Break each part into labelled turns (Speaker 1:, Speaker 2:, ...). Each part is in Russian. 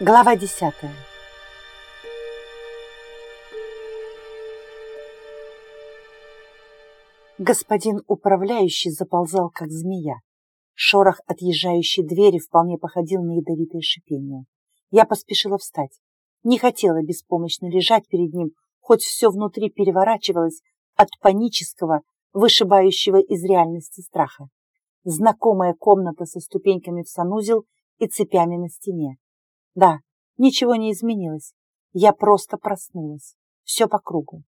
Speaker 1: Глава десятая. Господин управляющий заползал, как змея. Шорох отъезжающей двери вполне походил на ядовитое шипение. Я поспешила встать. Не хотела беспомощно лежать перед ним, хоть все внутри переворачивалось от панического, вышибающего из реальности страха. Знакомая комната со ступеньками в санузел и цепями на стене. Да, ничего не изменилось. Я просто проснулась. Все по кругу.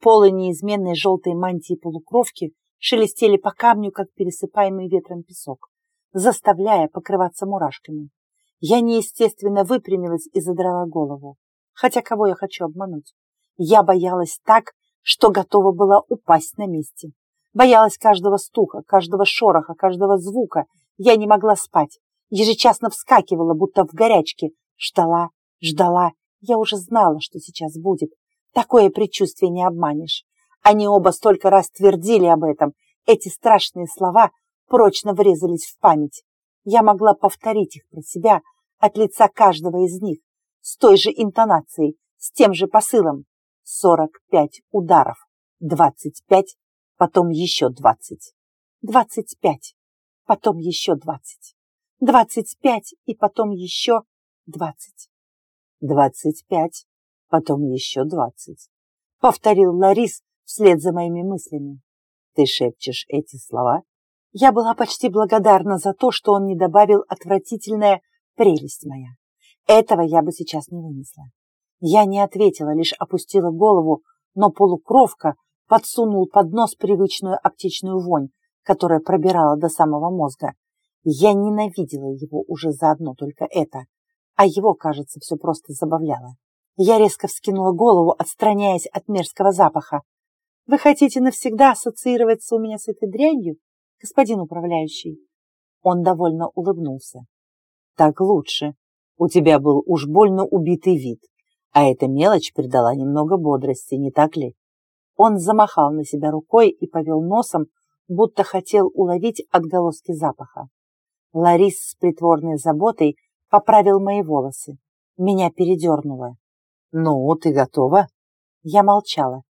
Speaker 1: Полы неизменной желтой мантии полукровки шелестели по камню, как пересыпаемый ветром песок, заставляя покрываться мурашками. Я неестественно выпрямилась и задрала голову. Хотя кого я хочу обмануть? Я боялась так, что готова была упасть на месте. Боялась каждого стука, каждого шороха, каждого звука. Я не могла спать. Ежечасно вскакивала, будто в горячке, Ждала, ждала. Я уже знала, что сейчас будет. Такое предчувствие не обманешь. Они оба столько раз твердили об этом. Эти страшные слова прочно врезались в память. Я могла повторить их про себя от лица каждого из них, с той же интонацией, с тем же посылом. Сорок пять ударов, двадцать пять, потом еще двадцать. Двадцать пять, потом еще двадцать. Двадцать пять и потом еще двадцать. Двадцать пять, потом еще двадцать. Повторил Ларис вслед за моими мыслями. Ты шепчешь эти слова? Я была почти благодарна за то, что он не добавил отвратительная прелесть моя. Этого я бы сейчас не вынесла. Я не ответила, лишь опустила голову, но полукровка подсунул под нос привычную аптечную вонь, которая пробирала до самого мозга. Я ненавидела его уже заодно только это а его, кажется, все просто забавляло. Я резко вскинула голову, отстраняясь от мерзкого запаха. «Вы хотите навсегда ассоциироваться у меня с этой дрянью, господин управляющий?» Он довольно улыбнулся. «Так лучше. У тебя был уж больно убитый вид, а эта мелочь придала немного бодрости, не так ли?» Он замахал на себя рукой и повел носом, будто хотел уловить отголоски запаха. Ларис с притворной заботой поправил мои волосы. Меня передернуло. «Ну, ты готова?» Я молчала.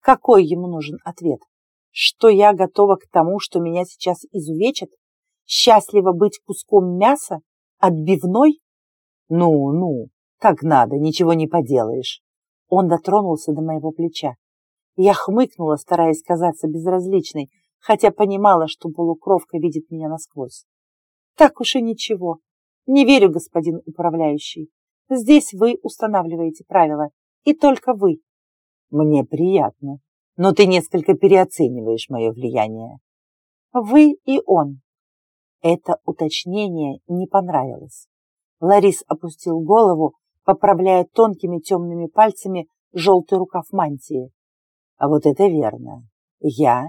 Speaker 1: Какой ему нужен ответ? Что я готова к тому, что меня сейчас изувечат? Счастливо быть куском мяса? Отбивной? Ну, ну, как надо, ничего не поделаешь. Он дотронулся до моего плеча. Я хмыкнула, стараясь казаться безразличной, хотя понимала, что полукровка видит меня насквозь. Так уж и ничего. Не верю, господин управляющий. Здесь вы устанавливаете правила, и только вы. Мне приятно, но ты несколько переоцениваешь мое влияние. Вы и он. Это уточнение не понравилось. Ларис опустил голову, поправляя тонкими темными пальцами желтый рукав мантии. А вот это верно. Я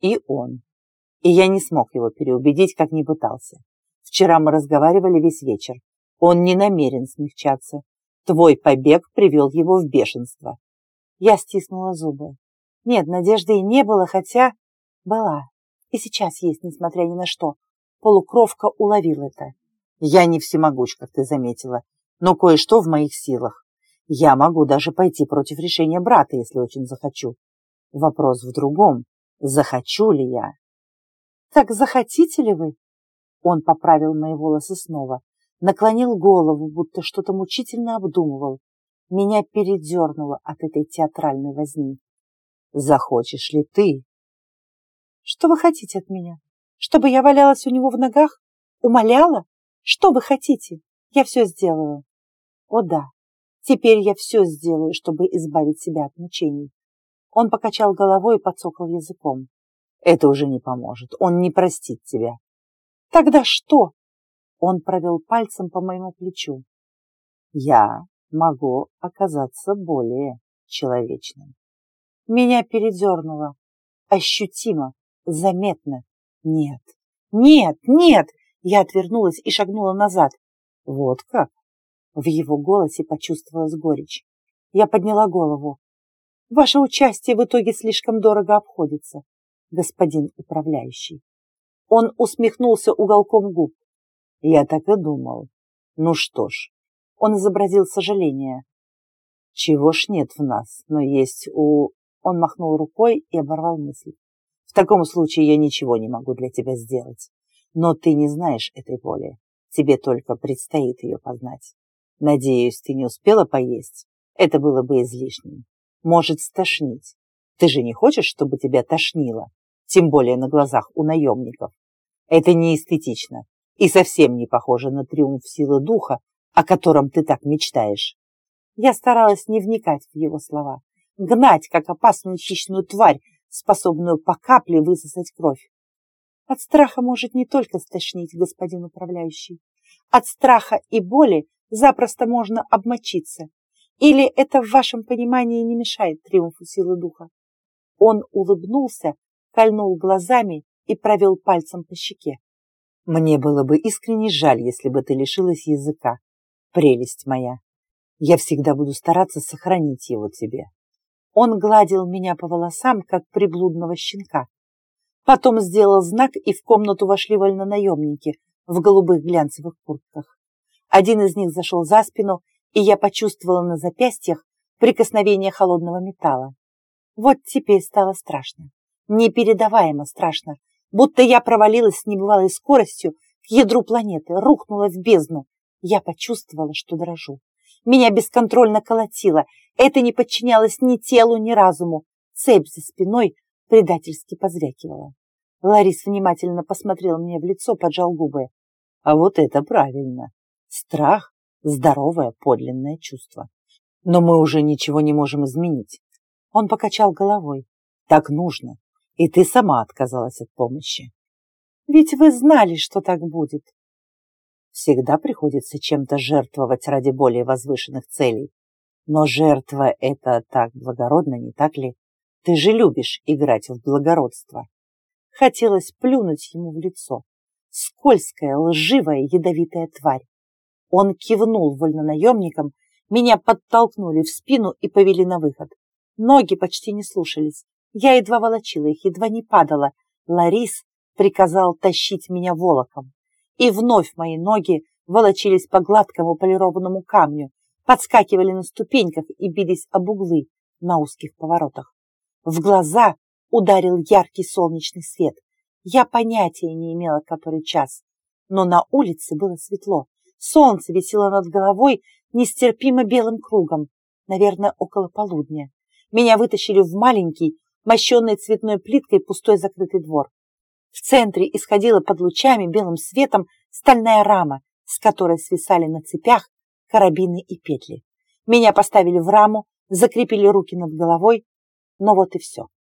Speaker 1: и он. И я не смог его переубедить, как не пытался. Вчера мы разговаривали весь вечер. Он не намерен смягчаться. Твой побег привел его в бешенство. Я стиснула зубы. Нет, надежды и не было, хотя была. И сейчас есть, несмотря ни на что. Полукровка уловил это. Я не всемогуч, как ты заметила, но кое-что в моих силах. Я могу даже пойти против решения брата, если очень захочу. Вопрос в другом. Захочу ли я? Так захотите ли вы? Он поправил мои волосы снова, наклонил голову, будто что-то мучительно обдумывал. Меня передернуло от этой театральной возни. «Захочешь ли ты?» «Что вы хотите от меня? Чтобы я валялась у него в ногах? Умоляла? Что вы хотите? Я все сделаю». «О да, теперь я все сделаю, чтобы избавить себя от мучений». Он покачал головой и подсокал языком. «Это уже не поможет. Он не простит тебя. Тогда что? Он провел пальцем по моему плечу. Я могу оказаться более человечным. Меня передернуло. Ощутимо, заметно. Нет, нет, нет! Я отвернулась и шагнула назад. Вот как? В его голосе почувствовалась горечь. Я подняла голову. Ваше участие в итоге слишком дорого обходится, господин управляющий. Он усмехнулся уголком губ. Я так и думал. Ну что ж, Он изобразил сожаление. Чего ж нет в нас, но есть у... Он махнул рукой и оборвал мысль. В таком случае я ничего не могу для тебя сделать. Но ты не знаешь этой боли. Тебе только предстоит ее познать. Надеюсь, ты не успела поесть? Это было бы излишним. Может стошнить. Ты же не хочешь, чтобы тебя тошнило? Тем более на глазах у наемников. Это не эстетично и совсем не похоже на триумф силы духа, о котором ты так мечтаешь. Я старалась не вникать в его слова, гнать, как опасную хищную тварь, способную по капле высосать кровь. От страха может не только стошнить, господин управляющий. От страха и боли запросто можно обмочиться. Или это в вашем понимании не мешает триумфу силы духа? Он улыбнулся, кольнул глазами и провел пальцем по щеке. Мне было бы искренне жаль, если бы ты лишилась языка. Прелесть моя. Я всегда буду стараться сохранить его тебе. Он гладил меня по волосам, как приблудного щенка. Потом сделал знак, и в комнату вошли вольнонаемники в голубых глянцевых куртках. Один из них зашел за спину, и я почувствовала на запястьях прикосновение холодного металла. Вот теперь стало страшно, непередаваемо страшно, будто я провалилась с небывалой скоростью к ядру планеты, рухнула в бездну. Я почувствовала, что дрожу. Меня бесконтрольно колотило. Это не подчинялось ни телу, ни разуму. Цепь за спиной предательски позвякивала. Ларис внимательно посмотрел мне в лицо, поджал губы. А вот это правильно. Страх – здоровое подлинное чувство. Но мы уже ничего не можем изменить. Он покачал головой. Так нужно. И ты сама отказалась от помощи. Ведь вы знали, что так будет. Всегда приходится чем-то жертвовать ради более возвышенных целей. Но жертва — это так благородно, не так ли? Ты же любишь играть в благородство. Хотелось плюнуть ему в лицо. Скользкая, лживая, ядовитая тварь. Он кивнул вольнонаемникам, меня подтолкнули в спину и повели на выход. Ноги почти не слушались. Я едва волочила их, едва не падала. Ларис приказал тащить меня волоком и вновь мои ноги волочились по гладкому полированному камню, подскакивали на ступеньках и бились об углы на узких поворотах. В глаза ударил яркий солнечный свет. Я понятия не имела, который час, но на улице было светло. Солнце висело над головой нестерпимо белым кругом, наверное, около полудня. Меня вытащили в маленький, мощенный цветной плиткой пустой закрытый двор. В центре исходила под лучами белым светом стальная рама, с которой свисали на цепях карабины и петли. Меня поставили в раму, закрепили руки над головой, но вот и все.